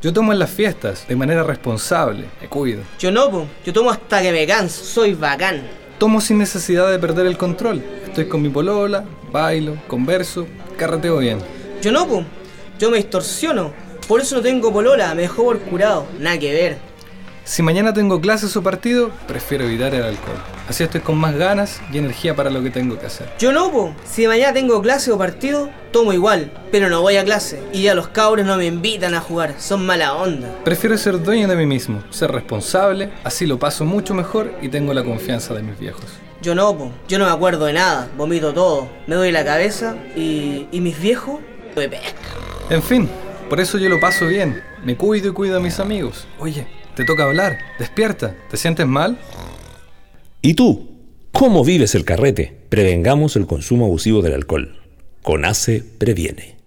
Yo tomo en las fiestas, de manera responsable, me cuido. Yo no, po. Yo tomo hasta que me canso. Soy bacán. Tomo sin necesidad de perder el control. Estoy con mi polola, bailo, converso, carreteo bien. Yo no, po. Yo me distorsiono. Por eso no tengo polola. Me dejó por curado. Nada que ver. Si mañana tengo clases o partido, prefiero evitar el alcohol. Así estoy con más ganas y energía para lo que tengo que hacer. Yo no, po. Si mañana tengo clase o partido, tomo igual. Pero no voy a clase. Y ya los cabros no me invitan a jugar. Son mala onda. Prefiero ser dueño de mí mismo, ser responsable, así lo paso mucho mejor y tengo la confianza de mis viejos. Yo no, po. Yo no me acuerdo de nada. Vomito todo. Me doy la cabeza y. ¿Y mis viejos? Me. En fin, por eso yo lo paso bien. Me cuido y cuido a mis amigos. Oye, te toca hablar. Despierta. ¿Te sientes mal? ¿Y tú? ¿Cómo vives el carrete? Prevengamos el consumo abusivo del alcohol. CONACE previene.